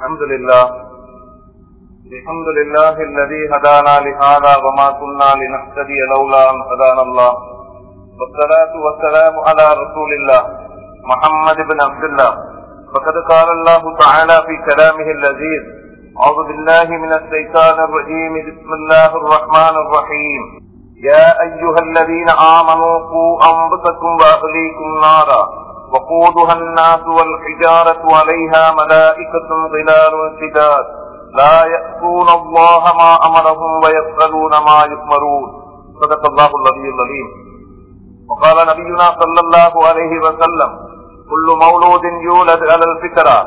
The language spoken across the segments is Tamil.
الحمد لله. الحمد لله الذي هدانا لهذا وما كنا لنهتدي لولا أن هدانا الله. والصلاة والسلام على رسول الله محمد بن عبد الله. فقد قال الله تعالى في كلامه اللذيذ أعوذ بالله من الشيطان الرجيم، بسم الله الرحمن الرحيم. يا أيها الذين آمنوا قوا أنفسكم وأهليكم نارا. وقودها الناس والحجارة عليها ملائكة ظلال شداد لا يأتون الله ما أمرهم ويفعلون ما يؤمرون صدق الله الذي العليم وقال نبينا صلى الله عليه وسلم كل مولود يولد على الفكرة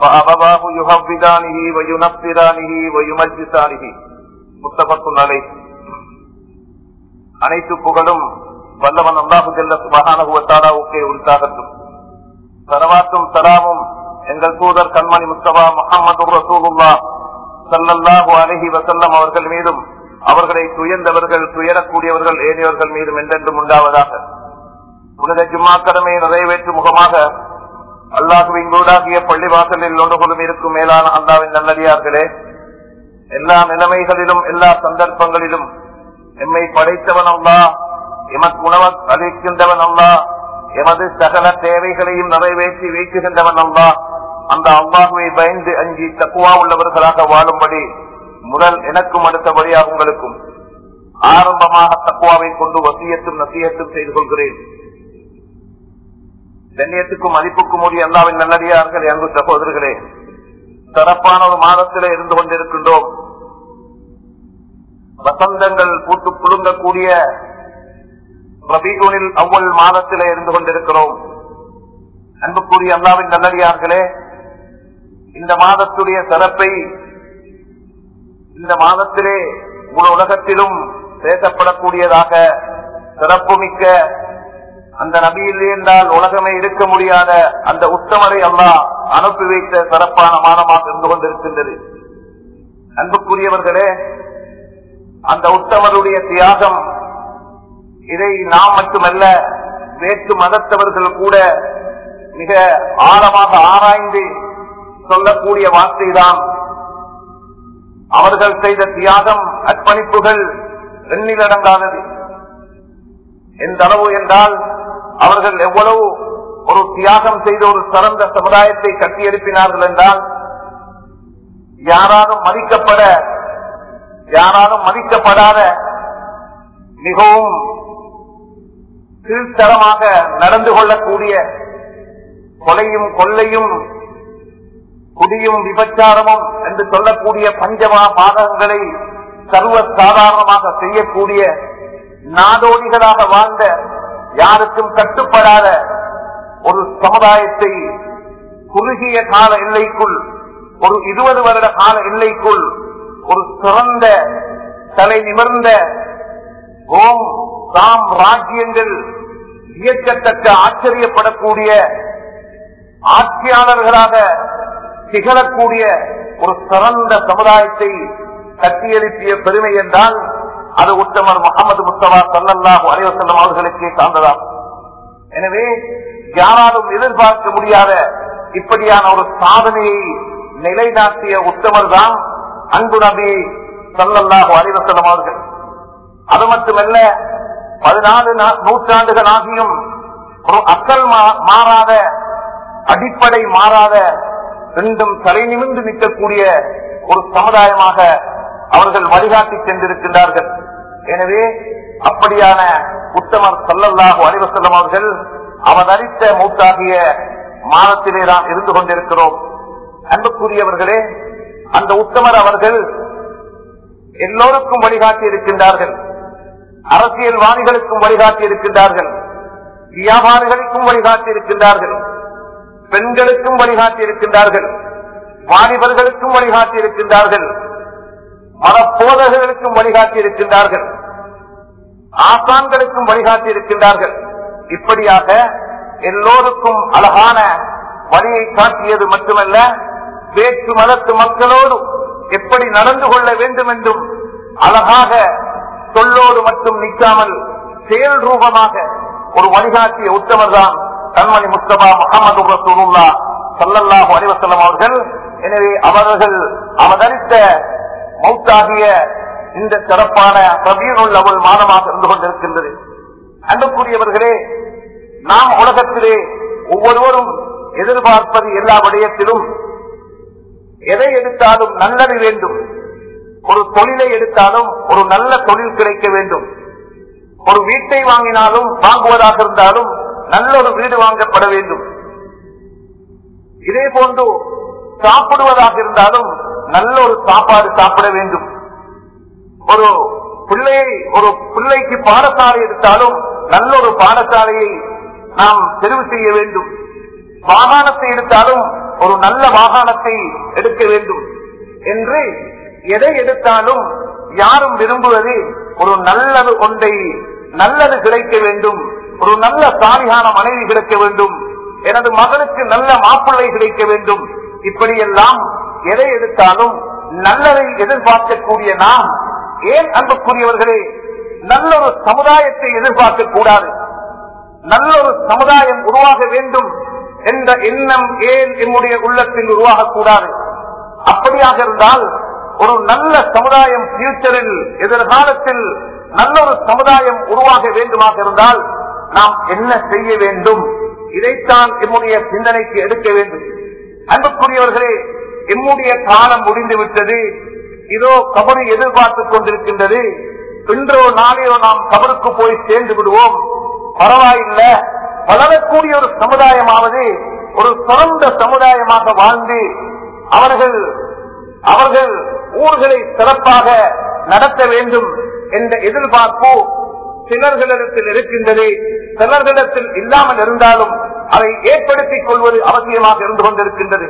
فأبواه يهودانه وينصرانه ويمجسانه متفق عليه அனைத்து புகழும் வல்லவன் அல்லாஹு ஜல்ல சுபகானகுவத்தாராவுக்கே உரித்தாகட்டும் சரவாத்தும் சலாமும் எங்கள் தூதர் கண்மணி முஸ்தபா முகமது ரசூலுல்லா சல்லல்லாஹு அலஹி வசல்லம் அவர்கள் மீதும் அவர்களை துயர்ந்தவர்கள் துயரக்கூடியவர்கள் ஏறியவர்கள் மீதும் என்றென்றும் உண்டாவதாக. புனித ஜும்மா கடமையை நிறைவேற்றும் முகமாக அல்லாஹுவின் கூடாகிய பள்ளிவாசலில் ஒன்று கொள்ளும் இருக்கும் மேலான அல்லாவின் நல்லடியார்களே எல்லா நிலைமைகளிலும் எல்லா சந்தர்ப்பங்களிலும் எம்மை படைத்தவன் அல்லா எமக்கு உணவு அளிக்கின்றவன் அல்லா எமது சகல தேவைகளையும் நிறைவேற்றி வைக்குகின்றவன் அல்லா அந்த அல்லாஹுவை பயந்து அஞ்சி தக்குவா உள்ளவர்களாக வாழும்படி முதல் எனக்கும் அடுத்தபடியாக உங்களுக்கும் ஆரம்பமாக தக்குவாவை கொண்டு வசியத்தும் நசியத்தும் செய்து கொள்கிறேன். கண்ணியத்துக்கும் மதிப்புக்கும் உரிய அல்லாவின் நல்லடியார்கள் அன்பு சகோதரர்களே சிறப்பான ஒரு மாதத்திலே இருந்து கொண்டிருக்கின்றோம். வசந்தங்கள் பூத்து குலுங்கக்கூடிய ரபீகுனில் அவ்வள் மாதத்திலே இருந்து கொண்டிருக்கிறோம். அன்புக்குரிய அல்லாவின் நல்லடியார்களே இந்த மாதத்துடைய சிறப்பை இந்த மாதத்திலே முழு உலகத்திலும் பேசப்படக்கூடியதாக சிறப்புமிக்க அந்த நபியில் என்றால் உலகமே இருக்க முடியாத அந்த உத்தமரை அல்லா அனுப்பி வைத்த சிறப்பான மாதமாக இருந்து கொண்டிருக்கின்றது. அன்புக்குரியவர்களே அந்த உத்தமருடைய தியாகம் இதை நாம் மட்டுமல்ல வேற்று மதத்தவர்கள் கூட மிக ஆழமாக ஆராய்ந்து சொல்லக்கூடிய வார்த்தைதான். அவர்கள் செய்த தியாகம் அர்ப்பணிப்புகள் எண்ணிலடங்காதது எந்த அளவு என்றால் அவர்கள் எவ்வளவு ஒரு தியாகம் செய்த ஒரு சிறந்த சமுதாயத்தை கட்டியெழுப்பினார்கள் என்றால் யாராலும் மதிக்கப்பட யாராலும் மதிக்கப்படாத மிகவும் கீழ்த்தரமாக நடந்து கொள்ளக்கூடிய கொலையும் கொள்ளையும் குடியும் விபச்சாரமும் என்று சொல்லக்கூடிய பஞ்சமா பாதகங்களை சர்வ சாதாரணமாக செய்யக்கூடிய நாடோடிகளாக வாழ்ந்த யாருக்கும் கட்டுப்படாத ஒரு சமுதாயத்தை குறுகிய கால எல்லைக்குள் ஒரு இருபது வருட கால எல்லைக்குள் ஒரு சிறந்த தலை நிமிர்ந்த ஓம் தாம் ராஜ்யங்கள் இயக்கத்தக்க ஆச்சரியப்படக்கூடிய ஆட்சியாளர்களாக திகழக்கூடிய ஒரு சிறந்த சமுதாயத்தை கட்டியெழுப்பிய பெருமை என்றால் அது உத்தமர் முகமது முஸ்தபா சல்லாஹு அலைவசல்லம் அவர்களுக்கே சார்ந்ததாம் எனவே யாராலும் எதிர்பார்க்க முடியாத இப்படியான ஒரு சாதனையை நிலைநாட்டிய உத்தமர் தான் அன்பு நபி சல்லல்லாஹு அலைவசல்லம் அவர்கள். அது மட்டுமல்ல பதினாலு நூற்றாண்டுகள் ஆகியும் ஒரு அக்கல் மாறாத அடிப்படை மாறாத ரெண்டும் தலை நிமிந்து நிற்கக்கூடிய ஒரு சமுதாயமாக அவர்கள் வழிகாட்டி சென்றிருக்கின்றார்கள். எனவே அப்படியான உத்தமர் சல்லல்லாஹு அலிவசல்லம் அவர்கள் அவதரித்த மூத்தாகிய மாதத்திலே தான் இருந்து கொண்டிருக்கிறோம். அன்புக்குரியவர்களே அந்த உத்தமர் அவர்கள் எல்லோருக்கும் வழிகாட்டி இருக்கின்றார்கள். அரசியல்வாதிகளுக்கும் வழிகாட்டி இருக்கின்றார்கள் வியாபாரிகளுக்கும் வழிகாட்டி இருக்கின்றார்கள் பெண்களுக்கும் வழிகாட்டி இருக்கின்றார்கள் வாலிபர்களுக்கும் வழிகாட்டி இருக்கின்றார்கள் மனப்போதகர்களுக்கும் வழிகாட்டி இருக்கின்றார்கள் ஆசான்களுக்கும் வழிகாட்டி இருக்கின்றார்கள் இப்படியாக எல்லோருக்கும் அழகான வழியை காட்டியது மட்டுமல்ல வேற்று மதத்து மக்களோடு எப்படி நடந்து கொள்ள வேண்டும் என்றும் அழகாக சொல்லோடு மட்டும் நிற்காமல் செயல் ரூபமாக ஒரு வழிகாட்டிய உத்தவர் தான் கண்மணி முஸ்தபா முகமது ரசூலுல்லா சல்லல்லாஹு அலிவசல்லம் அவர்கள். எனவே அவர்கள் அவதரித்த மௌத்தாகிய இந்த சிறப்பான ரபியுல் அவள் மாதமாக இருந்து கொண்டிருக்கின்றது. அன்புக்குரியவர்களே நாம் உலகத்திலே ஒவ்வொருவரும் எதிர்பார்ப்பது எல்லா விடயத்திலும் எதை எடுத்தாலும் நல்லது வேண்டும். ஒரு தொழிலை எடுத்தாலும் ஒரு நல்ல தொழில் கிடைக்க வேண்டும். ஒரு வீட்டை வாங்கினாலும் வாங்குவதாக இருந்தாலும் நல்ல ஒரு வீடு வாங்கப்பட வேண்டும். இதே போன்று சாப்பிடுவதாக இருந்தாலும் நல்ல ஒரு சாப்பாடு சாப்பிட வேண்டும். ஒரு பிள்ளையை ஒரு பிள்ளைக்கு பாடசாலை எடுத்தாலும் நல்ல ஒரு பாடசாலையை நாம் தெரிவு செய்ய வேண்டும். வாகனத்தை எடுத்தாலும் ஒரு நல்ல வாகனத்தை எடுக்க வேண்டும் என்று எதை எடுத்தாலும் யாரும் விரும்புவது ஒரு நல்லது ஒன்றை நல்லது கிடைக்க வேண்டும். ஒரு நல்ல சாலிகான மனைவி கிடைக்க வேண்டும். எனது மகனுக்கு நல்ல மாப்பிள்ளை கிடைக்க வேண்டும். இப்படியெல்லாம் எதை எடுத்தாலும் நல்லதை எதிர்பார்க்கக்கூடிய நாம் ஏன் அன்புக்குரியவர்களே நல்ல ஒரு சமுதாயத்தை எதிர்பார்க்க கூடாது. நல்ல ஒரு சமுதாயம் உருவாக வேண்டும் என்ற எண்ணம் ஏன் என்னுடைய உள்ளத்தில் உருவாகக்கூடாது அப்படியாக இருந்தால் ஒரு நல்ல சமுதாயம் பியூச்சரில் எதிர்காலத்தில் நல்ல ஒரு சமுதாயம் உருவாக வேண்டுமாக இருந்தால் நாம் என்ன செய்ய வேண்டும்? இதைத்தான் என்னுடைய சிந்தனைக்கு எடுக்க வேண்டும். அன்புக்குரியவர்களே என்னுடைய காலம் முடிந்து விட்டது இதோ கபரை எதிர்பார்த்துக் கொண்டிருக்கின்றது. இன்றோ நாளையோ நாம் கபருக்கு போய் சேர்ந்து விடுவோம். பரவாயில்லை. வளரக்கூடிய ஒரு சமுதாயமாவது ஒரு சிறந்த சமுதாயமாக வாழ்ந்து அவர்கள் அவர்கள் ஊர்களை சிறப்பாக நடத்த வேண்டும் என்ற எதிர்பார்ப்பு சிலர்களிடத்தில் இருக்கின்றது. சிலர்களிடத்தில் இல்லாமல் இருந்தாலும் அதை ஏற்படுத்திக் கொள்வது அவசியமாக இருந்து கொண்டிருக்கின்றது.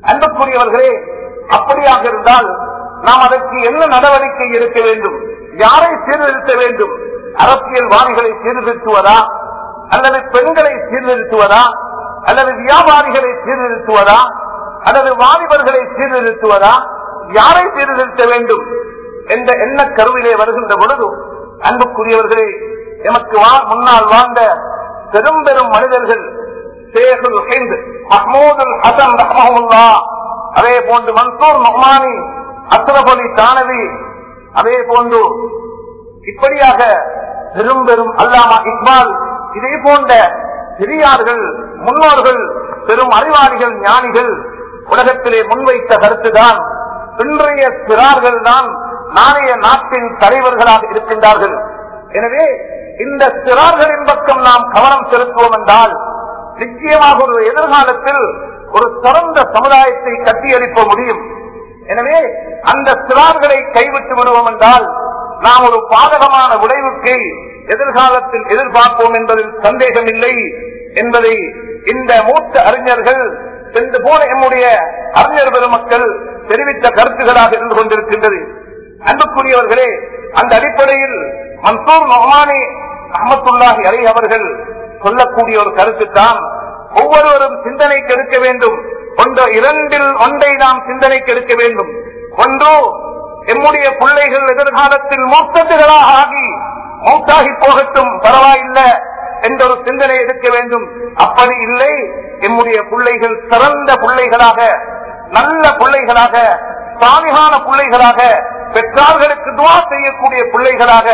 அன்புக்குரியவர்களே அப்படியாக இருந்தால் நாம் அதற்கு என்ன நடவடிக்கை எடுக்க வேண்டும்? யாரை சீர்திருத்த வேண்டும்? அரசியல்வாதிகளை சீர்திருத்துவதா? அல்லது பெண்களை சீர்திருத்துவதா? அல்லது வியாபாரிகளை சீர்திருத்துவதா? அல்லது வாலிபர்களை சீர்திருத்துவதா? யாரை சீர்திருத்த வேண்டும் என்ற எண்ண கருவிலே வருகின்ற பொழுது அன்புக்குரியவர்களே எமக்கு வா- முன்னால் வாழ்ந்த பெரும் பெரும் மனிதர்கள் ஷேகுல் ஹிந்த் மஹமூதுல் ஹசன் அதே போன்று மன்சூர் மஹ்மானி அஸ்ரப் அலி தானவி அதே போன்று இப்படியாக பெரும் பெரும் அல்லாமா இக்பால் இதே போன்ற பெரியார்கள் முன்னோர்கள் பெரும் அறிவாளிகள் ஞானிகள் உலகத்திலே முன்வைத்த கருத்துதான். இன்றைய சிறார்கள் தான் நாளைய நாட்டின் தலைவர்களாக இருக்கின்றார்கள். எனவே இந்த சிறார்களின் பக்கம் நாம் கவனம் செலுத்துவோம் என்றால் நிச்சயமாக ஒரு எதிர்காலத்தில் ஒரு சிறந்த சமுதாயத்தை கட்டியளிக்க முடியும். எனவே அந்த சிறார்களை கைவிட்டு விடுவோம் என்றால் நாம் ஒரு பாதகமான விளைவுக்கு எதிர்காலத்தில் எதிர்பார்ப்போம் என்பதில் சந்தேகம் இல்லை என்பதை இந்த மூத்த அறிஞர்கள் சென்று போன என்னுடைய அறிஞர் பெருமக்கள் தெரிவித்த கருத்துகளாக இருந்து கொண்டிருக்கின்றது. அன்புக்குரியவர்களே அந்த அடிப்படையில் மன்சூர் நொமானி அஹமத்துல்லாஹி அலை அவர்கள் சொல்லக்கூடிய ஒரு கருத்து தான் ஒவ்வொருவரும் சிந்தனைக்கு எடுக்க வேண்டும். ஒன்று இரண்டில் ஒன்றை நாம் சிந்தனைக்கு எடுக்க வேண்டும். ஒன்று எம்முடைய பிள்ளைகள் எதிர்காலத்தில் மூத்தத்துகளாக ஆகி மூத்தாகி போகட்டும் பரவாயில்லை என்ற ஒரு சிந்தனை எடுக்க வேண்டும். அப்படி இல்லை எம்முடைய பிள்ளைகள் சிறந்த பிள்ளைகளாக நல்ல பிள்ளைகளாக சாமிகான பிள்ளைகளாக பெற்றார்களுக்கு துவா செய்யக்கூடிய பிள்ளைகளாக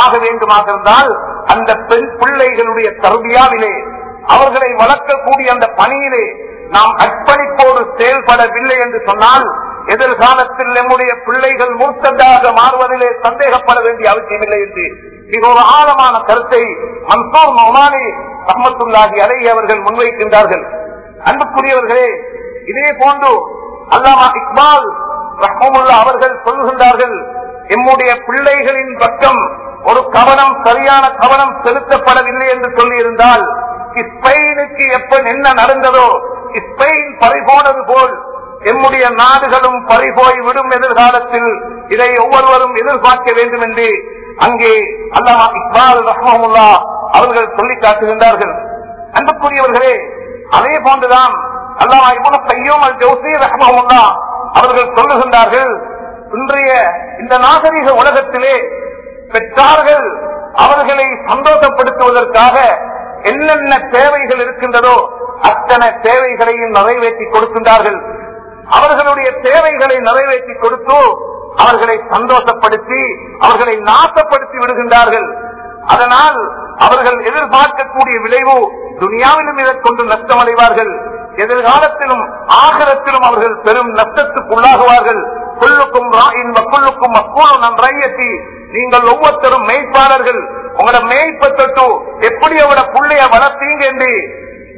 ஆக வேண்டுமாக இருந்தால் அந்த பெண் பிள்ளைகளுடைய தருவியாவிலே அவர்களை வளர்க்கக்கூடிய அந்த பணியிலே நாம் அர்ப்பணிப்போடு செயல்படவில்லை என்று சொன்னால் எதிர்காலத்தில் நம்முடைய பிள்ளைகள் மூர்த்ததாக மாறுவதிலே சந்தேகப்பட வேண்டிய அவசியமில்லை என்று மிக ஒரு ஆழமான கருத்தை மன்சூர் நொமானி அஹமத்துல்லாஹி அலை அவர்கள் முன்வைக்கின்றார்கள். அன்புக்குரியவர்களே இதே போன்று அல்லாமா இக்பால் ரஹமுல்லா அவர்கள் சொல்லுகின்றார்கள் எம்முடைய பிள்ளைகளின் பக்கம் ஒரு கவனம் சரியான கவனம் செலுத்தப்படவில்லை என்று சொல்லியிருந்தால் ஸ்பெயினுக்கு எப்ப என்ன நடந்ததோ ஸ்பெயின் பறிபோனது போல் எம்முடைய நாடுகளும் பறிபோய் விடும் எதிர்காலத்தில் இதை ஒவ்வொருவரும் எதிர்பார்க்க வேண்டும் என்று அங்கே அல்லாமா இக்பால் ரஹமுல்லா அவர்கள் சொல்லி காட்டுகின்றார்கள். அன்புக்குரியவர்களே அதே போன்றுதான் அல்லாமா இவனு கையும் அல் ஜோசி ரஹமுல்லா அவர்கள் சொல்லுகின்றார்கள் இன்றைய இந்த நாகரிக உலகத்திலே பெற்றார்கள் அவர்களை சந்தோஷப்படுத்துவதற்காக என்னென்ன தேவைகள் இருக்கின்றதோ அத்தனை தேவைகளையும் நிறைவேற்றி கொடுக்கின்றார்கள். அவர்களுடைய தேவைகளை நிறைவேற்றி கொடுத்து அவர்களை சந்தோஷப்படுத்தி அவர்களை நாசப்படுத்தி விடுகின்றார்கள். அதனால் அவர்கள் எதிர்பார்க்கக்கூடிய விளைவு துனியாவிலும் இதற்கொண்டு நஷ்டமடைவார்கள். எதிர்காலத்திலும் ஆகலத்திலும் அவர்கள் பெரும் நஷ்டத்துக்குள்ளாகுவார்கள். கொல்லுக்கும் ராயின் கொல்லுக்கும் அப்போலும் நீங்கள் ஒவ்வொருத்தரும் மெய்ப்பாளர்கள். உங்களோட மேய்ப்ப எப்படி அவட புள்ளைய வளர்த்தீங்க என்று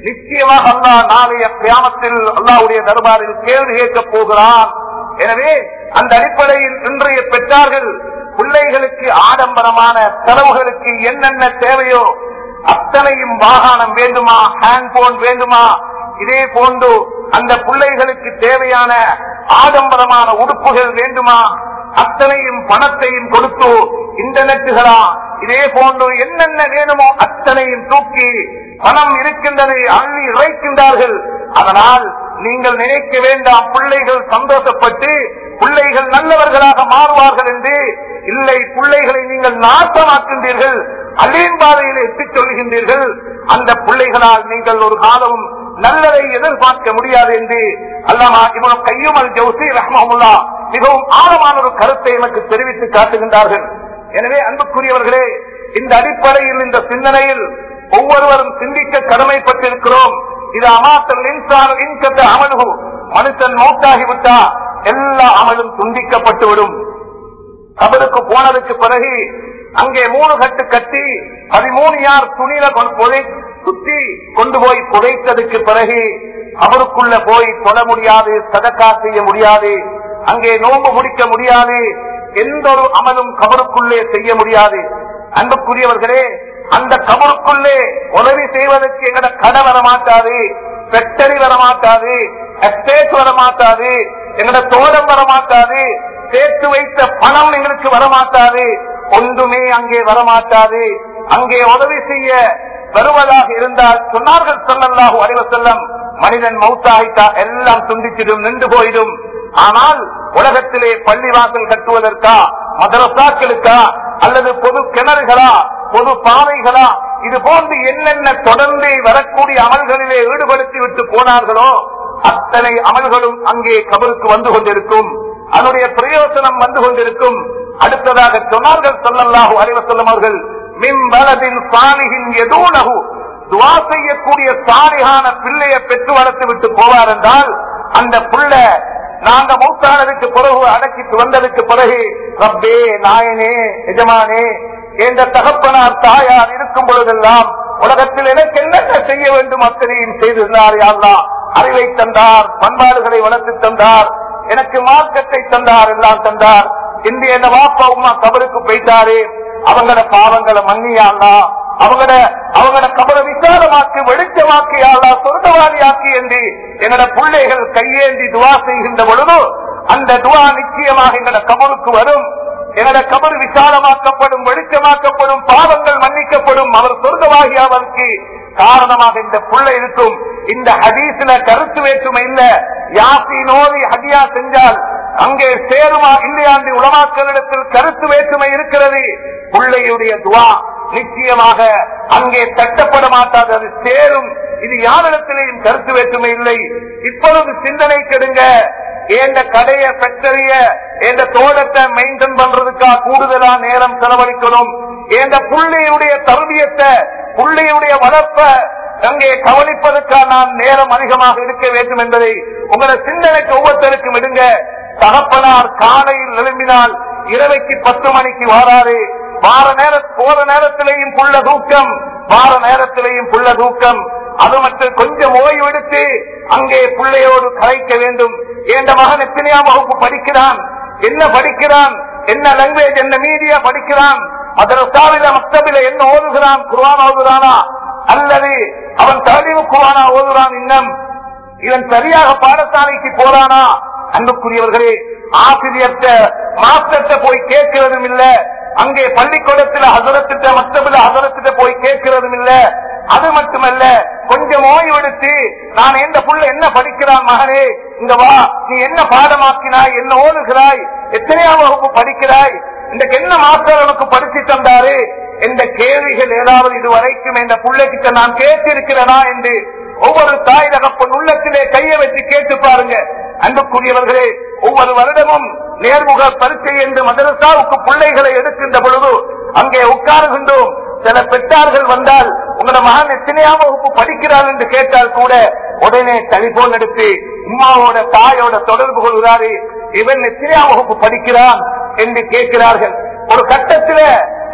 நிச்சயமாக அல்லா நாளைய கிராமத்தில் அல்லாவுடைய தர்பாரில் கேள்வி கேட்கப் போகிறான். எனவே அந்த அடிப்படையில் இன்றைய பெற்றார்கள் பிள்ளைகளுக்கு ஆடம்பரமான செலவுகளுக்கு என்னென்ன தேவையோ அத்தனையும் வாகனம் வேண்டுமா ஹேண்ட்போன் வேண்டுமா இதே போன்று அந்த பிள்ளைகளுக்கு தேவையான ஆடம்பரமான உடுப்புகள் வேண்டுமா? அத்தனையும் பணத்தையும் கொடுத்து இன்டர்நெட்டுகளா? இதே போன்று என்னென்ன வேணுமோ அத்தனையும் தூக்கி பணம் இருக்கின்றது அள்ளி இறைக்கின்றார்கள். அதனால் நீங்கள் நினைக்க வேண்டாம் பிள்ளைகள் சந்தோஷப்பட்டு பிள்ளைகள் நல்லவர்களாக மாறுவார்கள் என்று. இல்லை பிள்ளைகளை நீங்கள் நாசமாக்கின்றீர்கள் அலேன் பாதையில் எட்டிச் சொல்கின்றீர்கள் அந்த பிள்ளைகளால் நீங்கள் ஒரு காலமும் நல்லதை எதிர்பார்க்க முடியாது என்று அல்லாமா இவன் கையும் அல் ஜவுசி ரஹ்மஹுல்லா மிகவும் ஆழமான ஒரு கருத்தை எனக்கு தெரிவித்து காட்டுகின்றார்கள். எனவே அன்புக்குரியவர்களே இந்த அடிப்படையில் இந்த சிந்தனையில் ஒவ்வொருவரும் சிந்திக்க கடமைப்பட்டிருக்கிறோம். இது அமாத்தல் இன்சான் இன்கத்த அமலுகு மனுஷன் மௌத்தாகிவிட்டா எல்லா அமலும் துண்டிக்கப்பட்டுவிடும். கபருக்கு போனதுக்கு பிறகு அங்கே மூணு கட்டு கட்டி பதிமூணு யார் துணியில கொண்டு புதை சுத்தி கொண்டு போய் புதைத்ததுக்கு பிறகு அவருக்குள்ள போய் தொட முடியாது சதக்கா செய்ய முடியாது அங்கே நோம்பு முடிக்க முடியாது எந்த ஒரு அமலும் கபருக்குள்ளே செய்ய முடியாது. அன்புக்குரியவர்களே அந்த கபருக்குள்ளே உதவி செய்வதற்கு எங்கட கடை வரமாட்டாது பெட்டரி வரமாட்டாது எஸ்டேட் வரமாட்டாது எங்கட தோட்டம் வரமாட்டாது சேர்த்து வைத்த பணம் எங்களுக்கு வரமாட்டாது. ஒன்றுமே அங்கே வரமாட்டாது. அங்கே உதவி செய்ய வருவதாக இருந்தால் சொன்னார்கள் சொல்லல்லாஹு அறிவு செல்லம் மனிதன் மௌத்தாகிட்டா எல்லாம் துண்டிச்சிடும் நின்று போயிடும். ஆனால் உலகத்திலே பள்ளிவாசல் கட்டுவதற்கா மதரசாக்களுக்கா அல்லது பொது கிணறுகளா பொது பாதைகளா இது போன்று என்னென்ன தொடர்ந்து வரக்கூடிய அமல்களிலே ஈடுபடுத்தி விட்டு போனார்களோ அத்தனை அமல்களும் அங்கே கபருக்கு வந்து கொண்டிருக்கும். அதனுடைய பிரயோசனம் வந்து கொண்டிருக்கும். அடுத்ததாக சொன்னார்கள் சொல்லல்லாஹு அறிவசல்லம் அவர்கள் மிம்பலதின் சாலிகின் எதூனகு துவா செய்யக்கூடிய சாலிகான பிள்ளையை பெற்று வளர்த்து விட்டு போவார் என்றால் அந்த புள்ள நாங்க மூத்தானதுக்கு பிறகு அடக்கிட்டு வந்ததுக்கு பிறகு ரப்பே நாயனே எஜமானே என்ற தகப்பனார் தாயார் இருக்கும் பொழுதெல்லாம் உலகத்தில் எனக்கு என்னென்ன செய்ய வேண்டும் அத்தனையும் செய்திருந்தார் யாரெல்லாம் அறிவை தந்தார் பண்பாடுகளை வளர்த்து தந்தார் எனக்கு மார்க்கத்தை தந்தார் எல்லாம் தந்தார். இன்று என்ன வாப்பா உமா கபருக்கு போயிட்டாரு. அவங்களோட பாவங்களை மன்னியாளா அவங்கள அவங்கள கபல விசாலமாக்கி வெளிச்சமாக்கி ஆளா சொர்க்கவாதியாக்கி என்று எங்களோட பிள்ளைகள் கையேந்தி துவா செய்கின்ற பொழுது அந்த துவா நிச்சயமாக எங்களோட கபருக்கு வரும். எங்களோட கபர் விசாலமாக்கப்படும் வெளிச்சமாக்கப்படும் பாவங்கள் மன்னிக்கப்படும் அவர் சொர்க்கவாகி அவருக்கு காரணமாக இந்த புள்ள இருக்கும். இந்த ஹதீஸ்ல கருத்து வேற்றுமை இல்ல. யாசி நோதி ஹதியா செஞ்சால் அங்கே சேருமா இல்லையா என்று உலமாக்களிடத்தில் கருத்து வேற்றுமை இருக்கிறது. பிள்ளையுடைய துவா நிச்சயமாக அங்கே தட்டப்பட மாட்டாது அது சேரும். இது யாரிடத்திலேயும் கருத்து வேற்றுமை இல்லை. இப்பொழுது சிந்தனை கெடுங்க. ஏண்ட கடைய ஃபேக்டரிய ஏந்த தோட்டத்தை மெயின்டைன் பண்றதுக்கா கூடுதலா நேரம் செலவழிக்கணும்? ஏண்ட புள்ளையுடைய தருவியத்தை புள்ளையுடைய வளர்ப்ப அங்கே கவனிப்பதற்காக நான் நேரம் அதிகமாக இருக்க வேண்டும் என்பதை உங்களை சிந்தனைக்கு ஒவ்வொருத்தருக்கும் விடுங்க தகப்பனார் காலையில் எழும்பினால் இரவைக்கு பத்து மணிக்கு வாராரு. வார நேர போற நேரத்திலேயும் புள்ள தூக்கம் வார நேரத்திலேயும் புள்ள தூக்கம். அது மட்டும் கொஞ்சம் ஓய்வு எடுத்து அங்கே பிள்ளையோடு கலைக்க வேண்டும். என்ற மகன் எத்தனையாம் வகுப்பு படிக்கிறான்? என்ன படிக்கிறான்? என்ன லாங்குவேஜ் என்ன மீடியா படிக்கிறான்? மதரசாவில மக்தபில என்ன ஓதுகிறான்? குர்ஆன் ஓதுகிறானா? அல்லது அவன் தலிவு குர்ஆனா ஓதுறான் இன்னும். இவன் சரியாக பாடசாலைக்கு போறானா? அன்புக்குரியவர்களே ஆசிரியர்கிட்ட மாஸ்டர்கிட்ட போய் கேட்கிறதும் இல்ல. அங்கே பள்ளிக்கூடத்தில் அசரத்திட்ட மத்தபில் அசரத்திட்ட போய் கேட்கிறதும் இல்ல. அது மட்டுமல்ல கொஞ்சம் ஓய்வெடுத்து நான் எந்த புள்ள என்ன படிக்கிறான் மகனே? இங்க வா நீ என்ன பாடமாக்கினாய்? என்ன ஓதுகிறாய்? எத்தனையாம் வகுப்பு படிக்கிறாய்? இன்றைக்கு என்ன மாஸ்டர் உனக்கு படிச்சு தந்தாரு. என்ற கேள்விகள் ஏதாவது இதுவரைக்கும் இந்த பிள்ளைகிட்ட நான் கேட்டிருக்கிறேனா என்று ஒவ்வொரு தாய் தகப்பன் உள்ளத்திலே கையை வச்சு கேட்டு பாருங்க. அன்புக்குரியவர்களே ஒவ்வொரு வருடமும் நேர்முக பரீட்சை என்று மதரசாவுக்கு பிள்ளைகளை எடுக்கின்ற பொழுது அங்கே உட்காருகின்றோம். சில பெற்றார்கள் வந்தால் உங்களோட மகன் எத்தனையாம் வகுப்பு படிக்கிறார்? என்று கேட்டால் கூட உடனே டெலிபோன் எடுத்து உமாவோட தாயோட தொடர்பு கொள்கிறாரு இவன் எத்தனையாம் வகுப்பு படிக்கிறான்? என்று கேட்கிறார்கள். ஒரு கட்டத்தில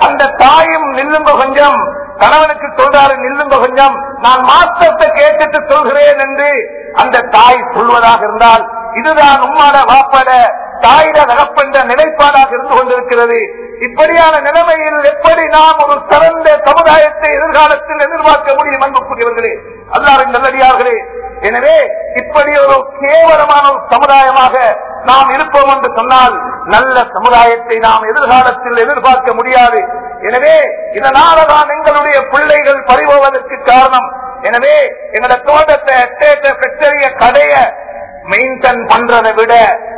அந்த தாயும் நில்லுங்க கொஞ்சம் கணவனுக்கு சொல்றாரு நில்லுங்க கொஞ்சம் நான் மாற்றத்தை கேட்டுட்டு சொல்கிறேன் என்று அந்த தாய் சொல்வதாக இருந்தால் இதுதான் உம்மாட வாப்பாட தாயிட தகப்பென்ற நிலைப்பாடாக இருந்து கொண்டிருக்கிறது. இப்படியான நிலைமையில் எப்படி நாம் ஒரு சிறந்த சமுதாயத்தை எதிர்காலத்தில் எதிர்பார்க்க முடியும் அன்புக்குரியவர்களே? அல்லாவின் நல்லடியார்களே எனவே இப்படி ஒரு கேவலமான ஒரு சமுதாயமாக நாம் இருப்போம் என்று சொன்னால் நல்ல சமுதாயத்தை நாம் எதிர்காலத்தில் எதிர்பார்க்க முடியாது. எனவே இதனாலதான் எங்களுடைய பிள்ளைகள் பறிபோவதற்கு காரணம். எனவே எங்களோட தோட்டத்தை எஸ்டேட்டை பெக்டரிய கடைய மெயின்டைன் பண்றதை விட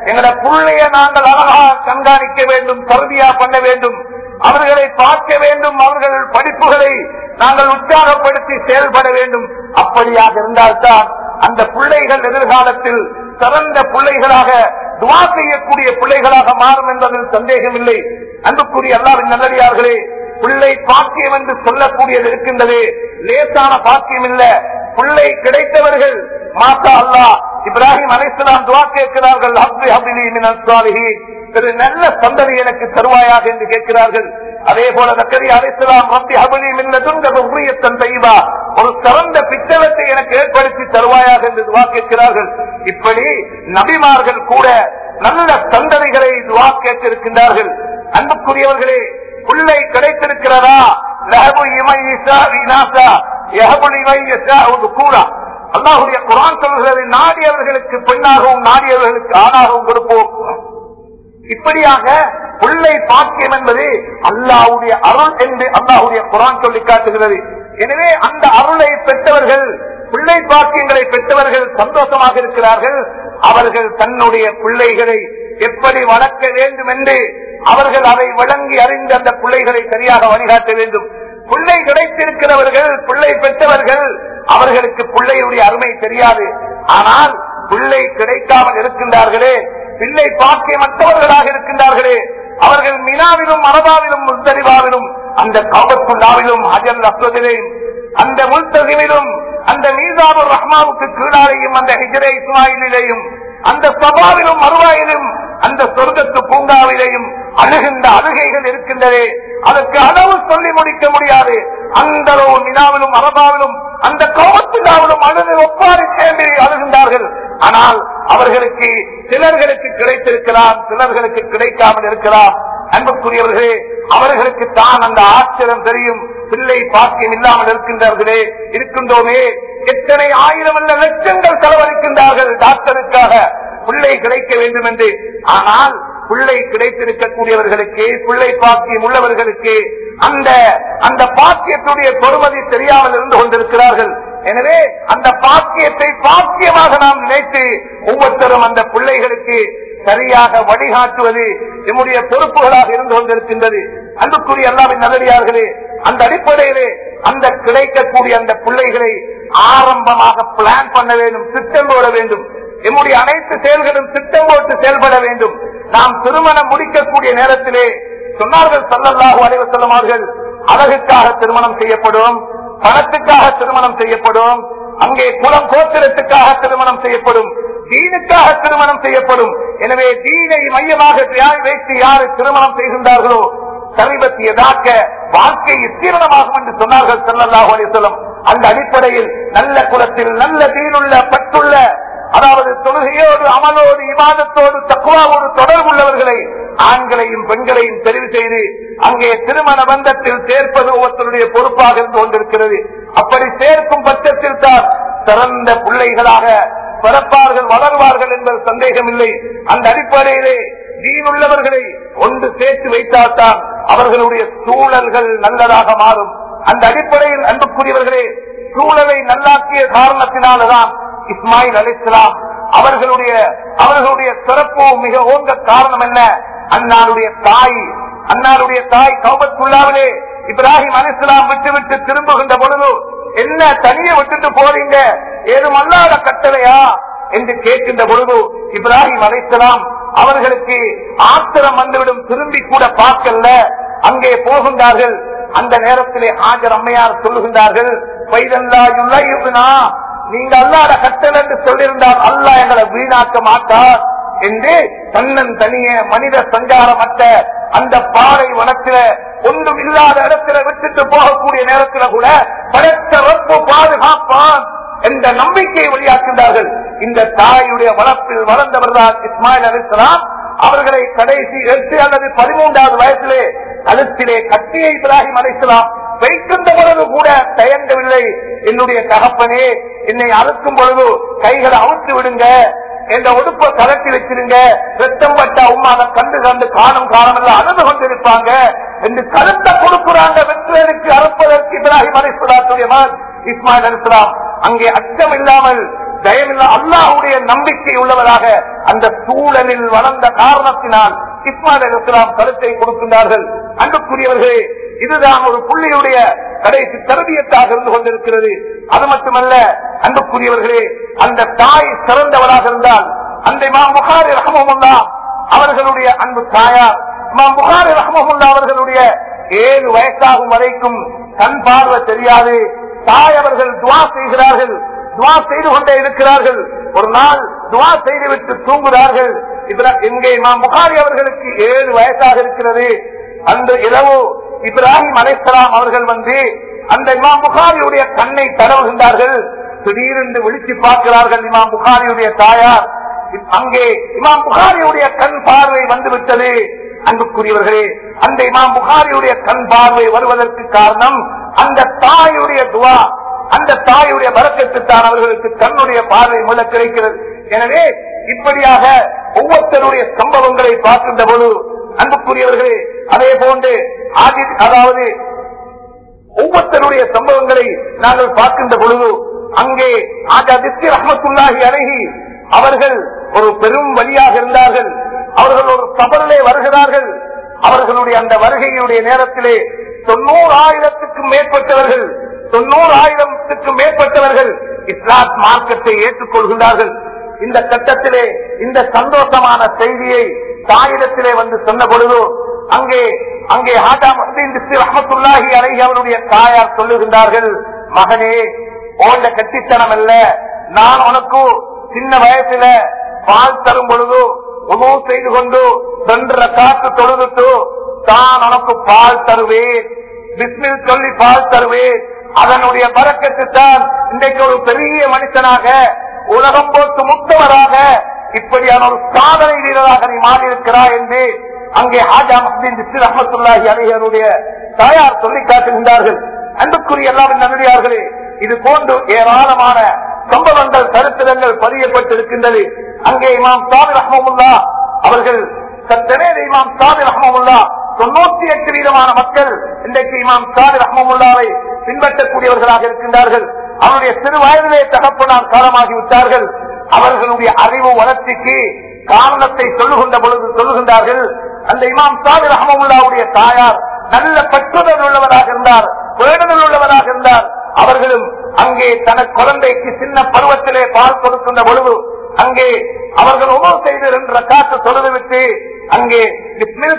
எங்களோட பிள்ளைய நாங்கள் அழகாக கண்காணிக்க வேண்டும் கருதியா பண்ண வேண்டும். அவர்களை பார்க்க வேண்டும் அவர்கள் படிப்புகளை நாங்கள் உற்சாகப்படுத்தி செயல்பட வேண்டும். அப்படியாக இருந்தால்தான் அந்த பிள்ளைகள் எதிர்காலத்தில் சிறந்த பிள்ளைகளாக துவா செய்யக்கூடிய பிள்ளைகளாக மாறும் என்பதில் சந்தேகம் இல்லை அன்புக்குரிய எல்லாரும் நல்லடியார்களே பிள்ளை பாக்கியம் என்று சொல்லக்கூடியது இருக்கின்றது. லேசான பாக்கியம் இல்ல பிள்ளை கிடைத்தவர்கள் மாத்தா அல்லா இப்ராஹிம் அலைசலாம் துவா கேட்கிறார்கள் அப்து அபிலி நல்ல சந்ததி எனக்கு தருவாயாக என்று கேட்கிறார்கள். அதே போல தக்கரி அலைசலாம் ரப்பி அபிலி மின்னதுங்க உரியத்தன் தெய்வா ஒரு சிறந்த பித்தளத்தை எனக்கு ஏற்படுத்தி தருவாயாக என்று துவா கேட்கிறார்கள். இப்படி நபிமார்கள் கூட நல்ல சந்ததிகளை துவா கேட்டிருக்கின்றார்கள். அன்புக்குரியவர்களே பிள்ளை கிடைத்திருக்கிறதா? லஹபு ஒரு அல்லாஹுடைய குரான் சொல்கிறது நாடியவர்களுக்கு பெண்ணாகவும் நாடியவர்களுக்கு ஆணாகவும் கொடுப்போம். இப்படியாக பிள்ளை பாக்கியம் என்பது அல்லாவுடைய அருள் என்று அல்லாஹுடைய குரான் சொல்லி காட்டுகிறது. எனவே அந்த அருளை பெற்றவர்கள் பிள்ளை பாக்கியங்களை பெற்றவர்கள் சந்தோஷமாக இருக்கிறார்கள். அவர்கள் தன்னுடைய பிள்ளைகளை எப்படி வளர்க்க வேண்டும் என்று அவர்கள் அதை வழங்கி அறிந்து அந்த பிள்ளைகளை சரியாக வழிகாட்ட வேண்டும். பிள்ளை கிடைத்திருக்கிறவர்கள் பிள்ளை பெற்றவர்கள் அவர்களுக்கு பிள்ளையுடைய அருமை தெரியாது. ஆனால் பிள்ளை கிடைக்காமல் இருக்கின்றார்களே பிள்ளை பாக்கியமற்றவர்களாக இருக்கின்றார்களே. அவர்கள் மினாவிலும் அரபாவிலும் முஸ்தரிவாவிலும் அந்த காபத்துள்ளாவிலும் அஜல் அஸ்வதிலையும் அந்த முல்தகிலும் அந்த மீசாபுர் ரஹ்மாவுக்கு கீழாலையும் அந்த ஹிஜரே இஸ்மாயிலேயும் அந்த சபாவிலும் மறுவாயிலும் அந்த சொர்க்கத்து பூங்காவிலையும் அழுகின்ற அழுகைகள் இருக்கின்றதே. அதற்கு அளவு சொல்லி முடிக்க முடியாது. அந்த மினாவிலும் அரபாவிலும் அந்த கோபத்திலாவிலும் அழுது ஒப்பாறு சேர்ந்து அழுகின்றார்கள். ஆனால் அவர்களுக்கு சிலர்களுக்கு கிடைத்திருக்கலாம் சிலர்களுக்கு கிடைக்காமல் இருக்கலாம். அன்புக்குரியவர்களே அவர்களுக்கு தான் அந்த ஆச்சரியம் தெரியும். பிள்ளை பாக்கியம் இல்லாமல் இருக்கின்றார்களே இருக்கின்றோமே. எத்தனை ஆயிரம் அல்ல லட்சங்கள் செலவழிக்கின்றார்கள் டாக்டருக்காக. பிள்ளை கிடைக்க வேண்டும் என்று ஆனால் பிள்ளை கிடைத்திருக்கக்கூடியவர்களுக்கு பிள்ளை பாக்கியம் உள்ளவர்களுக்கு அந்த அந்த பாக்கியத்துடைய பொறுமதி தெரியாமல் இருந்து கொண்டிருக்கிறார்கள். எனவே அந்த பாக்கியத்தை பாக்கியமாக நாம் நினைத்து ஒவ்வொருத்தரும் அந்த பிள்ளைகளுக்கு சரியாக வழிகாட்டுவது நம்முடைய பொறுப்புகளாக இருந்து கொண்டிருக்கின்றது. அன்புக்குரிய எல்லாவின் நல்லடியார்களே அந்த அடிப்படையிலே அந்த கிடைக்கக்கூடிய அந்த பிள்ளைகளை ஆரம்பமாக பிளான் பண்ண வேண்டும் திட்டம் போட வேண்டும். நம்முடைய அனைத்து செயல்களும் திட்டம் போட்டு செயல்பட வேண்டும். நாம் திருமணம் முடிக்கக்கூடிய நேரத்திலே சொன்னார்கள் சல்லல்லாஹு அலைவ செல்லமார்கள் அழகுக்காக திருமணம் செய்யப்படும். பணத்துக்காக திருமணம் செய்யப்படும். அங்கே குலம் கோத்திரத்துக்காக திருமணம் செய்யப்படும். தீனுக்காக திருமணம் செய்யப்படும். எனவே தீனை மையமாக வைத்து யாரு திருமணம் செய்கின்றார்களோ சமீபத்தியதாக்க வாழ்க்கையை விஸ்தீரணமாகும் என்று சொன்னார்கள் செல்லல்லாஹு சொல்லும் அந்த அடிப்படையில் நல்ல குலத்தில் நல்ல தீனுள்ள பற்றுள்ள அதாவது தொழுகையோடு அமலோடு இமாதத்தோடு தக்குவாவோடு தொடர்புள்ளவர்களை ஆண்களையும் பெண்களையும் தெரிவு செய்து அங்கே திருமண பந்தத்தில் சேர்ப்பது ஒவ்வொருத்தருடைய பொறுப்பாக இருந்து கொண்டிருக்கிறது. அப்படி சேர்க்கும் பட்சத்தில் தான் சிறந்த பிள்ளைகளாக பிறப்பார்கள் வளர்வார்கள் என்பது சந்தேகம் இல்லை அந்த அடிப்படையிலே தீனுள்ளவர்களை ஒன்று சேர்த்து வைத்தால்தான் அவர்களுடைய சூழல்கள் நல்லதாக மாறும். அந்த அடிப்படையில் அன்புக்குரியவர்களே சூழலை நல்லாக்கிய காரணத்தினால்தான் இஸ்மாயில் அலிஸ்லாம் அவர்களுடைய அவர்களுடைய சிறப்பு மிக ஓங்க காரணம் என்ன? அன்னாருடைய தாய் அன்னாருடைய தாய் கௌபத்துள்ளாவிலே இப்ராஹிம் அலிஸ்லாம் விட்டு விட்டு திரும்புகின்ற பொழுது என்ன தனிய விட்டுட்டு போறீங்க? ஏதும் அல்லாத கட்டளையா? என்று கேட்கின்ற பொழுது இப்ராஹிம் அலிஸ்லாம் அவர்களுக்கு ஆத்திரம் வந்துவிடும் திரும்பி கூட பார்க்கல. அங்கே போகின்றார்கள். அந்த நேரத்திலே ஆஜர் அம்மையார் சொல்லுகின்றார்கள் "வைதல்லா யுலையுனா, நீங்க அல்லாட கட்டளை என்று சொல்லியிருந்தால் அல்லாஹ் எங்களை வீணாக்க மாட்டார் என்று தன்னன் தனிய மனித சஞ்சாரமற்ற அந்த பாறை வனத்தில ஒன்றும் இல்லாத இடத்துல விட்டுட்டு போகக்கூடிய நேரத்தில் கூட படைத்த ரப்பு பாதுகாப்பான் என்ற நம்பிக்கையை வெளியாக்குகின்றார்கள் இந்த தாயுடைய வளர்ப்பில் வளர்ந்தவர்தான் இஸ்மாயில் அலிஸ்லாம் அவர்களை கடைசி எட்டு அல்லது பதிமூன்றாவது வயசிலே கழுத்திலே கட்டிய இப்ராஹிம் அலிஸ்லாம் வைக்கின்ற பொழுது கூட தயங்கவில்லை. என்னுடைய தகப்பனே என்னை அறுக்கும் பொழுது கைகளை அவுத்து விடுங்க. என்ற ஒடுப்ப கலட்டி வச்சிருங்க. ரத்தம் பட்ட உமா அதை கண்டு கண்டு காணும் காரணங்கள் எல்லாம் அழுது கொண்டிருப்பாங்க. என்று கருத்தை கொடுக்கிறாங்க வெற்றிலுக்கு அறுப்பதற்கு இப்ராஹிம் அலிஸ்லாத்துடைய மகன் இஸ்மாயில் அலிஸ்லாம் அங்கே அச்சம் இல்லாமல் தயமில்லா அல்லாஹுடைய நம்பிக்கை உள்ளவராக அந்த சூழலில் வளர்ந்த காரணத்தினால் இஸ்மாயில் அலிஸ்லாம் கருத்தை கொடுக்கின்றார்கள். அன்புக்குரியவர்களே இதுதான் ஒரு புள்ளியுடைய கடைசி தரவியத்தாக இருந்து கொண்டிருக்கிறது. அது மட்டுமல்ல அன்புக்குரியவர்களே அந்த தாய் சிறந்தவராக இருந்தால் அந்த இமாம் புகாரி ரஹமுல்லா அவர்களுடைய அன்பு தாயார் இமாம் புகாரி ரஹமுல்லா அவர்களுடைய ஏழு வயசாகும் வரைக்கும் கண் பார்வை தெரியாது. தாய் அவர்கள் துவா செய்கிறார்கள் துவா செய்து கொண்டே இருக்கிறார்கள். ஒரு நாள் துவா செய்துவிட்டு தூங்குகிறார்கள். இதில் எங்கே இமாம் புகாரி அவர்களுக்கு ஏழு வயசாக இருக்கிறது? அந்த இரவு இப்ராஹிம் அலைசலாம் அவர்கள் வந்து அந்த இமாம் புகாரியுடைய கண்ணை தடவுகின்றார்கள். திடீரென்று விழிச்சு பார்க்கிறார்கள் இமாம் புகாரியுடைய தாயார். அங்கே இமாம் புகாரியுடைய கண் பார்வை வந்துவிட்டது. அன்புக்குரியவர்களே அந்த இமாம் புகாரியுடைய கண் பார்வை வருவதற்கு காரணம் அந்த தாயுடைய துவா அந்த தாயுடைய வரக்கத்துத்தான் அவர்களுக்கு கண்ணுடைய பார்வை மூல கிடைக்கிறது. எனவே இப்படியாக ஒவ்வொருத்தருடைய சம்பவங்களை பார்க்கின்ற பொழுது அன்புக்குரியவர்களே அதே போன்று அதாவது ஒவ்வொருத்தருடைய சம்பவங்களை நாங்கள் பார்க்கின்ற பொழுது அங்கே ஆஜாதித்ய ரஹமத்துல்லாஹி அழகி அவர்கள் ஒரு பெரும் வழியாக இருந்தார்கள். அவர்கள் ஒரு சபரிலே வருகிறார்கள். அவர்களுடைய அந்த வருகையினுடைய நேரத்திலே தொண்ணூறு ஆயிரத்துக்கும் மேற்பட்டவர்கள் தொண்ணூறு ஆயிரத்துக்கும் மேற்பட்டவர்கள் இஸ்லாத் மார்க்கத்தை ஏற்றுக்கொள்கின்றார்கள் இந்த கட்டத்திலே இந்த சந்தோஷமான செய்தியை தாயிடத்திலே வந்து சொன்ன பொழுது அங்கே அங்கே ஹாஜா மஹதீன் ரஹமத்துல்லாஹி அலைஹி அவனுடைய தாயார் சொல்லுகின்றார்கள் மகனே ஓண்ட கட்டித்தனம் அல்ல. நான் உனக்கு சின்ன வயசுல பால் தரும் பொழுது உணவு செய்து கொண்டு சென்ற காத்து தொழுதுட்டு தான் உனக்கு பால் தருவேன். பிஸ்மில் சொல்லி பால் தருவேன். அதனுடைய பறக்கத்து தான் இன்றைக்கு ஒரு பெரிய மனுஷனாக உலகம் போட்டு முத்தவராக இப்படியான ஒரு சாதனை வீரராக நீ மாறியிருக்கிறாய் என்று அங்கே ஹாஜா மஹ்தீன் பிஸ்மில் அஹமத்துல்லாஹி அலிஹருடைய தாயார் சொல்லி காட்டுகின்றார்கள். அன்புக்குரிய எல்லாரும் நன்றியார்களே இது போன்று ஏராளமான சம்பவங்கள் சரித்திரங்கள் பதியப்பட்டிருக்கின்றது. அங்கே இமாம் சாதி ரஹ்மமுல்லா அவர்கள் சத்தனே இமாம் சாதி ரஹமமுல்லா தொண்ணூத்தி எட்டு வீதமான மக்கள் இன்றைக்கு இமாம் சாதி ரஹமமுல்லாவை பின்பற்றக்கூடியவர்களாக இருக்கின்றார்கள். அவருடைய சிறு வயதிலே தகப்பனால் காலமாகிவிட்டார்கள் அவர்களுடைய அறிவு வளர்ச்சிக்கு காரணத்தை சொல்லுகின்ற பொழுது சொல்லுகின்றார்கள் அந்த இமாம் சாமி ரஹமமுல்லாவுடைய தாயார் நல்ல பற்றுதல் உள்ளவராக இருந்தார் வேண்டுதல் உள்ளவராக இருந்தார். அவர்களும் அங்கே தன குழந்தைக்கு சின்ன பருவத்திலே பால் கொடுக்கின்ற பொழுது அங்கே அவர்கள் உணவு செய்து ரெண்டு காத்து தொழுதுவிட்டு அங்கே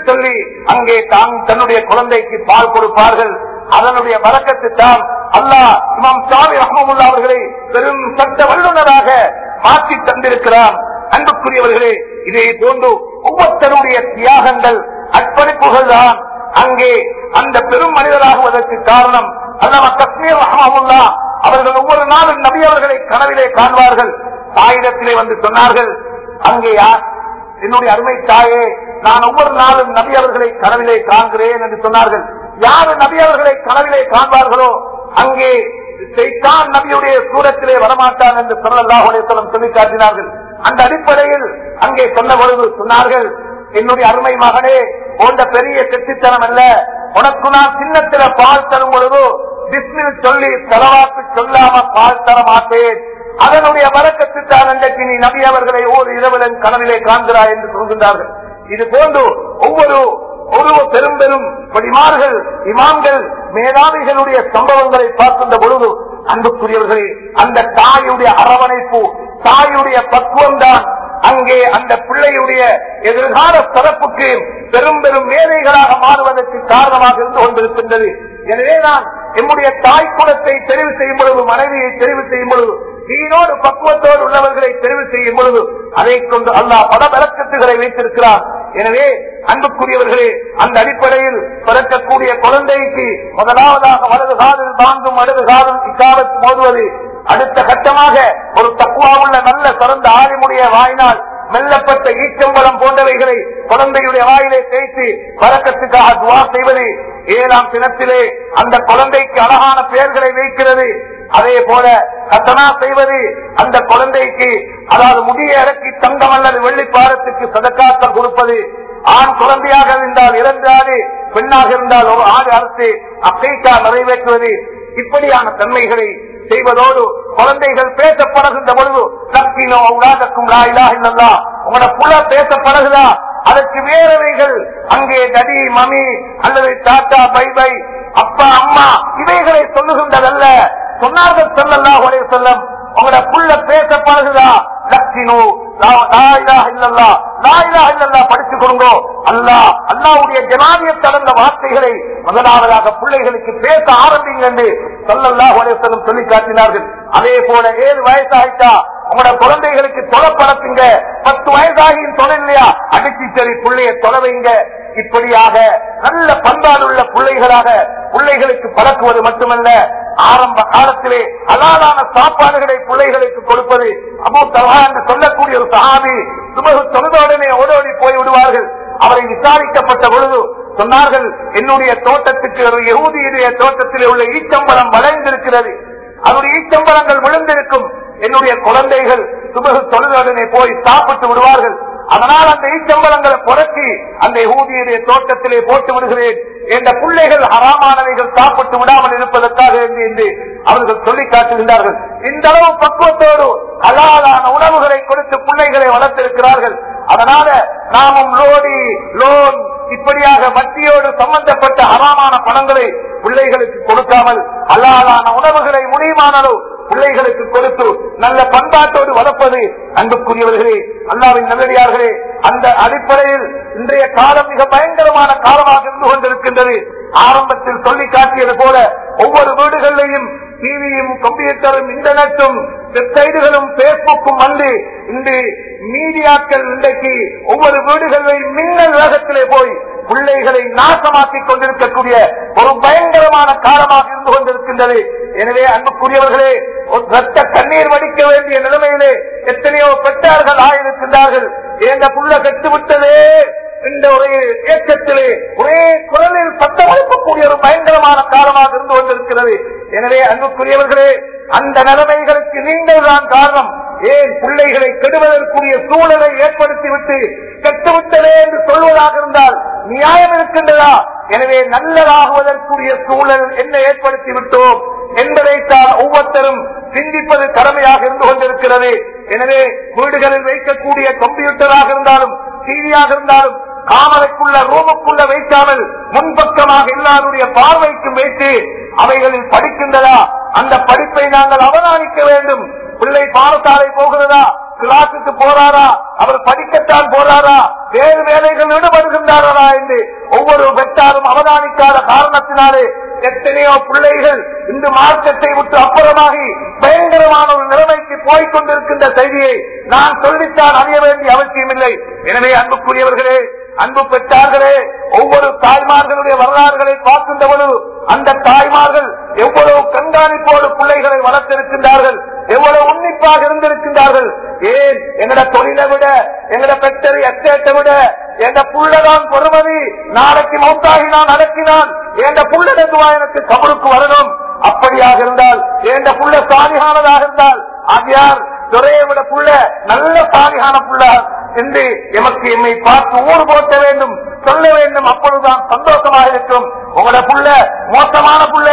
சொல்லி அங்கே தான் தன்னுடைய குழந்தைக்கு பால் கொடுப்பார்கள். அதனுடைய வழக்கத்து தான் அல்லாஹ் இமாம் சாமி ரஹமுல்லா அவர்களை பெரும் சட்ட வல்லுநராக மாற்றி தந்திருக்கிறார். அன்புக்குரியவர்களே இதே போன்று ஒவ்வொருத்தருடைய தியாகங்கள் அர்ப்பணிப்புகள் தான். அங்கே அந்த பெரும் மனிதராகுவதற்கு காரணம் அல்லவா கஷ்மீர் ரஹமாவுல்லா அவர்கள் ஒவ்வொரு நாளும் நபி அவர்களை கனவிலே காண்பார்கள். தாயிடத்திலே வந்து சொன்னார்கள் அங்கே யார்? என்னுடைய அருமை தாயே நான் ஒவ்வொரு நாளும் நபி அவர்களை கனவிலே காண்கிறேன் என்று சொன்னார்கள். யாரு நபி அவர்களை கனவிலே காண்பார்களோ அங்கே செய்தான் நபியுடைய சூரத்திலே வரமாட்டான் என்று சொல்லலாம் சொல்லி காட்டினார்கள். அந்த அடிப்படையில் அங்கே சொன்ன பொழுது சொன்னார்கள் என்னுடைய அருமை மகனே போன்ற பெரிய கெட்டித்தனம் அல்ல. உனக்கு நான் சின்னத்தில பால் தரும் பொழுது பிஸ்மில் சொல்லி செலவாக்கு சொல்லாம பால் தர மாட்டேன். அதனுடைய வழக்கத்துத்தான் அன்றைக்கு நீ நபி அவர்களை ஓர் இரவலன் கனவிலே காண்கிறாய் என்று சொல்கின்றார்கள். இது போன்று ஒவ்வொரு ஒரு பெரும் பெரும் படிமார்கள் இமாம்கள் மேதாவிகளுடைய சம்பவங்களை பார்க்கின்ற பொழுது அன்புக்குரியவர்களே அந்த தாயுடைய அரவணைப்பு தாயுடைய பக்குவம் தான் அங்கே அந்த பிள்ளையுடைய எதிர்கால சிறப்புக்கு பெரும் பெரும் மேதைகளாக மாறுவதற்கு காரணமாக இருந்து கொண்டிருக்கின்றது. எனவே நான் என்னுடைய தாய் குலத்தை தெரிவு செய்யும் பொழுது மனைவியை தெரிவு செய்யும் பொழுது நீனோடு பக்குவத்தோடு உள்ளவர்களை தெரிவு செய்யும் பொழுது அதை கொண்டு அல்லாஹ் பல விளக்கத்துகளை வைத்திருக்கிறார் எனவே அன்புக்குரியவர்களே அந்த அடிப்படையில் பிறக்கக்கூடிய குழந்தைக்கு முதலாவதாக வலது காலில் தாங்கும் வலது காதல் இக்காலத்து மோதுவது அடுத்த கட்டமாக ஒரு தக்குவாவுள்ள நல்ல சிறந்த ஆலிமுடைய வாயினால் மெல்லப்பட்ட ஈச்சம்பளம் போன்றவைகளை குழந்தையுடைய வாயிலே தேய்த்து பறக்கத்துக்காக துவா செய்வது ஏழாம் தினத்திலே அந்த குழந்தைக்கு அழகான பெயர்களை வைக்கிறது. அதே போல கத்தனா செய்வது அந்த குழந்தைக்கு அதாவது முடிய இறக்கி தங்கம் அல்லது வெள்ளிப்பாரத்துக்கு சதக்காக்கம் கொடுப்பது. ஆண் குழந்தையாக இருந்தால் இறந்தாரு பெண்ணாக இருந்தால் ஒரு ஆறு அரசு அக்கைக்கா நிறைவேற்றுவது இப்படியான தன்மைகளை செய்வதோடு குழந்தைகள் பேச பழகுகின்ற பொழுது தப்பினோ உலாதக்கும் லாயிலா இல்லல்லா உங்களோட புல பேச பழகுதா அதற்கு வேறவைகள் அங்கே டடி மமி அல்லது தாத்தா பை பை அப்பா அம்மா இவைகளை சொல்லுகின்றதல்ல. சொன்னார்கள் சொல்லல்லா ஒரே சொல்லம் உங்களோட புள்ள பேச பழகுதா லக்கினோ படித்துக் கொடுங்கோ அல்லா அல்லாவுடைய ஜனாதிய கடந்த வார்த்தைகளை முதலாவதாக பிள்ளைகளுக்கு பேச ஆரம்பிங்க என்று சொல்லல்லா ஒரேசலம் சொல்லி காட்டினார்கள். அதே போல ஏழு வயசாயிட்டா உங்களோட குழந்தைகளுக்கு தொலை பழத்துங்க பத்து வயசாகியும் தொலை இல்லையா? அடிச்சு சரி பிள்ளைய தொலைவைங்க இப்படியாக நல்ல பண்பாடுள்ள பிள்ளைகளாக பிள்ளைகளுக்கு பழக்குவது மட்டுமல்ல ஆரம்ப காலத்திலே அலாதான சாப்பாடுகளை பிள்ளைகளுக்கு கொடுப்பது அபு தலா என்று சொல்லக்கூடிய ஒரு சஹாபி சுமகு தொழுதோடனே ஓடோடி போய் விடுவார்கள். அவரை விசாரிக்கப்பட்ட பொழுது சொன்னார்கள் என்னுடைய தோட்டத்துக்கு ஒரு யகூதியுடைய தோட்டத்திலே உள்ள ஈச்சம்பளம் வளைந்திருக்கிறது. அவருடைய ஈச்சம்பளங்கள் விழுந்திருக்கும். என்னுடைய குழந்தைகள் சுமகு தொழுதோடனே போய் சாப்பிட்டு விடுவார்கள். அதனால் அந்த ஈச்சம்பளங்களை புரட்டி அந்த யகூதியுடைய தோட்டத்திலே போட்டு விடுகிறேன். என்ற பிள்ளைகள் அறாமானவைகள் சாப்பிட்டு விடாமல் இருப்பதற்காக என்று அவர்கள் சொல்லி காட்டுகின்றார்கள். இந்த அளவு பக்குவத்தோடு அலாதான உணவுகளை கொடுத்து பிள்ளைகளை வளர்த்திருக்கிறார்கள். அதனால நாமும் லோடி லோன் இப்படியாக வட்டியோடு சம்பந்தப்பட்ட அறாமான பணங்களை பிள்ளைகளுக்கு கொடுக்காமல் அல்லாதான உணவுகளை முடியுமானாலும் பிள்ளைகளுக்கு கொடுத்து நல்ல பண்பாட்டோடு வளர்ப்பது அன்புக்குரியவர்களே அல்லாவின் நல்லடியார்களே அந்த அடிப்படையில் இன்றைய காலம் மிக பயங்கரமான காலமாக இருந்து கொண்டிருக்கின்றது. ஆரம்பத்தில் சொல்லி காட்டியது போல ஒவ்வொரு வீடுகளிலையும் டிவியும் கம்ப்யூட்டரும் இன்டர்நெட்டும் வெப்சைட்டுகளும் பேஸ்புக்கும் வந்து இன்று மீடியாக்கள் இன்றைக்கு ஒவ்வொரு வீடுகளையும் மின்னல் வேகத்திலே போய் பிள்ளைகளை நாசமாக்கிக் கொண்டிருக்கக்கூடிய ஒரு பயங்கரமான காலமாக இருந்து கொண்டிருக்கின்றது. எனவே அன்புக்குரியவர்களே ஒரு ரத்த கண்ணீர் வடிக்க வேண்டிய நிலைமையிலே எத்தனையோ பெற்றார்கள் ஆயிருக்கின்றார்கள். எந்த புள்ள கட்டுவிட்டதே? இந்த ஒரே இயக்கத்திலே ஒரே குரலில் சத்தம் எழுப்பக்கூடிய ஒரு பயங்கரமான காலமாக இருந்து கொண்டிருக்கிறது எனவே அன்புக்குரியவர்களே அந்த நிலைமைகளுக்கு நீங்கள் தான் காரணம். ஏன் பிள்ளைகளை கெடுவதற்குரிய சூழலை ஏற்படுத்திவிட்டு கெட்டுவிட்டதே என்று சொல்வதாக இருந்தால் நியாயம் இருக்கின்றதா? எனவே நல்லதாகுவதற்குரிய சூழல் என்ன ஏற்படுத்தி விட்டோம் என்பதைத்தான் ஒவ்வொருத்தரும் சிந்திப்பது கடமையாக இருந்து கொண்டிருக்கிறது. எனவே வீடுகளில் வைக்கக்கூடிய கம்ப்யூட்டராக இருந்தாலும் டிவியாக இருந்தாலும் காமரைக்குள்ள ரூமுக்குள்ள வைக்காமல் முன்பக்கமாக எல்லாருடைய பார்வைக்கும் வைத்து அவைகளில் படிக்கின்றதா? அந்த படிப்பை நாங்கள் அவதானிக்க வேண்டும். பிள்ளை பாடசாலை போகிறதா? கிளாஸுக்கு போறாரா? அவர் படிக்கத்தான் போறாரா? வேறு வேலைகள் ஈடுபடுகின்றாரா என்று ஒவ்வொரு பெற்றாரும் அவதானிக்காத காரணத்தினாலே எத்தனையோ பிள்ளைகள் இந்த மார்க்கத்தை விட்டு அப்புறமாகி பயங்கரமான ஒரு நிலைமைக்கு போய்க் கொண்டிருக்கின்ற செய்தியை நான் சொல்லித்தான் அறிய வேண்டிய அவசியமில்லை. எனவே அன்புக்குரியவர்களே அன்பு பெற்றார்களே ஒவ்வொரு தாய்மார்களுடைய வரலாறுகளை பார்க்கின்ற பொழுது அந்த தாய்மார்கள் எவ்வளவு கண்காணிப்போடு பிள்ளைகளை வளர்த்திருக்கின்றார்கள் எவ்வளவு உன்னிப்பாக இருந்திருக்கின்றார்கள். ஏன்? என்னோட தொழிலை விட எங்கட பெற்றரை அச்சேட்டை விட எந்த புள்ளதான் பொறுமதி நாளைக்கு மௌத்தாகி நான் அடக்கினான் எந்த புள்ளதுவா எனக்கு கபருக்கு வரணும். அப்படியாக இருந்தால் எந்த புள்ள சாலிகானதாக இருந்தால் ஆகியார் துறையை விட புள்ள நல்ல சாலிகான புள்ள என்று எமக்கு என்னை பார்த்து ஊர் போட்ட வேண்டும் சொல்ல வேண்டும். அப்பொழுதுதான் சந்தோஷமாக இருக்கும். உங்களோட புள்ள மோசமான புள்ள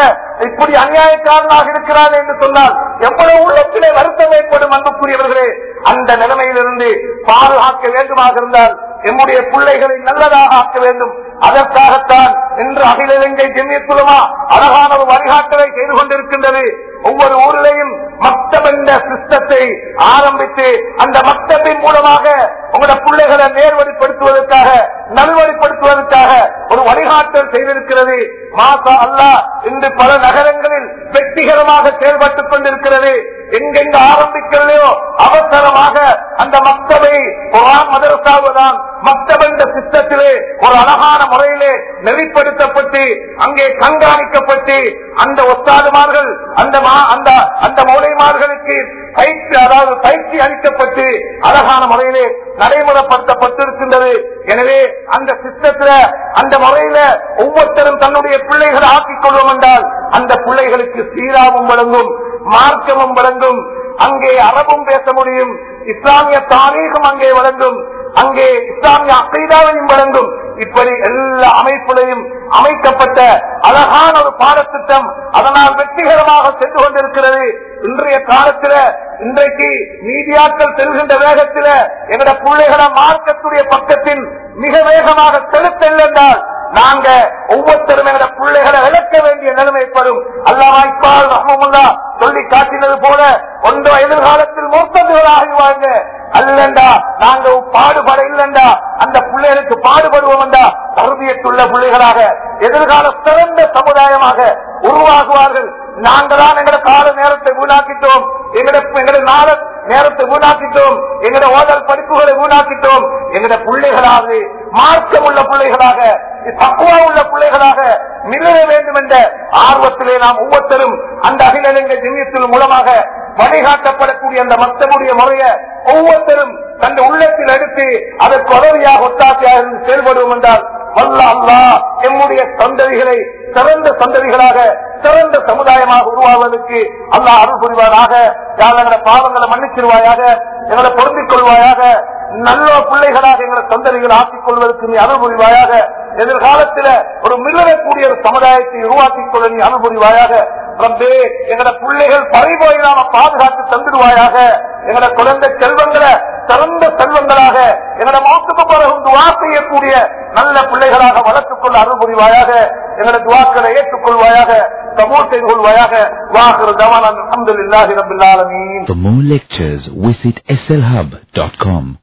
இப்படி அநியாயக்காரனாக இருக்கிறார் என்று சொன்னால் எவ்வளவு உள்ளத்திலே வருத்தம் ஏற்படும் அன்புக்குரியவர்களே. அந்த நிலைமையிலிருந்து பாதுகாக்க வேண்டுமாக இருந்தால் எம்முடைய பிள்ளைகளை நல்லதாக ஆக்க வேண்டும். அதற்காகத்தான் இன்று அகில இலங்கை ஜெமியத்துலமா அழகான ஒரு வழிகாட்டலை செய்து கொண்டிருக்கின்றது. ஒவ்வொரு ஊரிலையும் மக்தப் என்ற சிஸ்டத்தை ஆரம்பித்து அந்த மக்தபின் மூலமாக உங்களோட பிள்ளைகளை நேர்வழிப்படுத்துவதற்காக நல்வழிப்படுத்துவதற்காக ஒரு வழிகாட்டல் செய்திருக்கிறது. மாசா அல்லா இன்று பல நகரங்களில் வெற்றிகரமாக செயல்பட்டுக் கொண்டிருக்கிறது. எங்கெங்க ஆரம்பிக்கலையோ அவசரமாக அந்த மக்தபை குரான் மதரசாவுதான் மக்தப் என்ற சிஸ்டத்திலே ஒரு அழகான முறையிலே நெறிப்படுத்தப்பட்டு அங்கே கண்காணிக்கப்பட்டு அந்த ஒத்தாதுமார்கள் அந்த மா- அந்த அந்த மௌலைமார்களுக்கு பயிற்சி அதாவது பயிற்சி அளிக்கப்பட்டு அழகான முறையிலே நடைமுறைப்படுத்தப்பட்டிருக்கின்றது. எனவே அந்த சிஸ்டத்துல அந்த முறையில ஒவ்வொருத்தரும் தன்னுடைய பிள்ளைகளை ஆக்கிக் கொள்ளும் என்றால் அந்த பிள்ளைகளுக்கு சீராவும் வழங்கும் மார்க்கமும் வழங்கும். அங்கே அரபும் பேச முடியும். இஸ்லாமிய தாரீகம் அங்கே வழங்கும். அங்கே இஸ்லாமிய அகைதாவையும் வழங்கும். இப்படி எல்லா அமைப்புகளையும் அமைக்கப்பட்ட அழகான ஒரு பாடத்திட்டம் அதனால் வெற்றிகரமாக சென்று கொண்டிருக்கிறது. இன்றைய காலத்தில் இன்றைக்கு மீடியாக்கள் செல்கின்ற வேகத்தில் எங்கட பிள்ளைகளை மார்க்கத்துடைய பக்கத்தில் மிக வேகமாக செலுத்தல் என்றால் நாங்க ஒவ்வொருத்தரும் எங்க பிள்ளைகளை விளக்க வேண்டிய நிலைமை பெறும் அல்லாஹ் இக்பால் சொல்லி காட்டினது போல ஒன்றோ எதிர்காலத்தில் மூத்தவர்களாகிவாங்க அல்லண்டா நாங்க பாடுபட இல்லண்டா அந்த பிள்ளைகளுக்கு பாடுபடுவோம் என்றா பிள்ளைகளாக எதிர்கால சிறந்த சமுதாயமாக உருவாகுவார்கள். நாங்களாம் எங்கட கால நேரத்தை வீணாக்கிட்டோம். எங்கட எங்கட நாள நேரத்தை வீணாக்கிட்டோம். எங்களோட ஓதல் படிப்புகளை வீணாக்கிட்டோம். எங்கட பிள்ளைகளாக மார்க்கம் உள்ள பிள்ளைகளாக தக்குவா உள்ள பிள்ளைகளாக மிளர வேண்டும் என்ற ஆர்வத்திலே நாம் ஒவ்வொருத்தரும் அந்த அகிலங்க ஜிமியத்தின் மூலமாக வழிகாட்டப்படக்கூடிய அந்த மக்களுடைய முறைய ஒவ்வொருத்தரும் தன் உள்ளத்தில் எடுத்து அதற்கு உதவியாக ஒத்தாசையாக இருந்து செயல்படுவோம் என்றால் வல்ல அல்லா எம்முடைய சந்ததிகளை சிறந்த சந்ததிகளாக சிறந்த சமுதாயமாக உருவாவதற்கு அல்லா அருள் புரிவாராக யார் எங்களை பாவங்களை மன்னிச்சிருவாயாக எங்களை பொருந்திக் கொள்வாயாக நல்ல பிள்ளைகளாக எங்களை சந்ததிகள் ஆக்கிக் கொள்வதற்கு நீ அருள் புரிவாயாக. எதிர்காலத்தில ஒரு மில்லக்கூடிய ஒரு சமுதாயத்தை உருவாக்கிக் கொள்ள நீ அருள் புரிவாயாக. ரப்பே எங்கட பிள்ளைகள் பறிபோய் நாம பாதுகாத்து தந்துடுவாயாக. எங்கட குழந்தை செல்வங்களை சிறந்த செல்வங்களாக எங்கட மௌத்துக்கு பிறகு துவா செய்யக்கூடிய நல்ல பிள்ளைகளாக வளர்த்துக் கொள்ள அருள் புரிவாயாக. எங்கட துவாக்களை ஏற்றுக்கொள்வாயாக. the more تقول وياك وآخر دعوانا الحمد لله رب العالمين. For more lectures visit slhub.com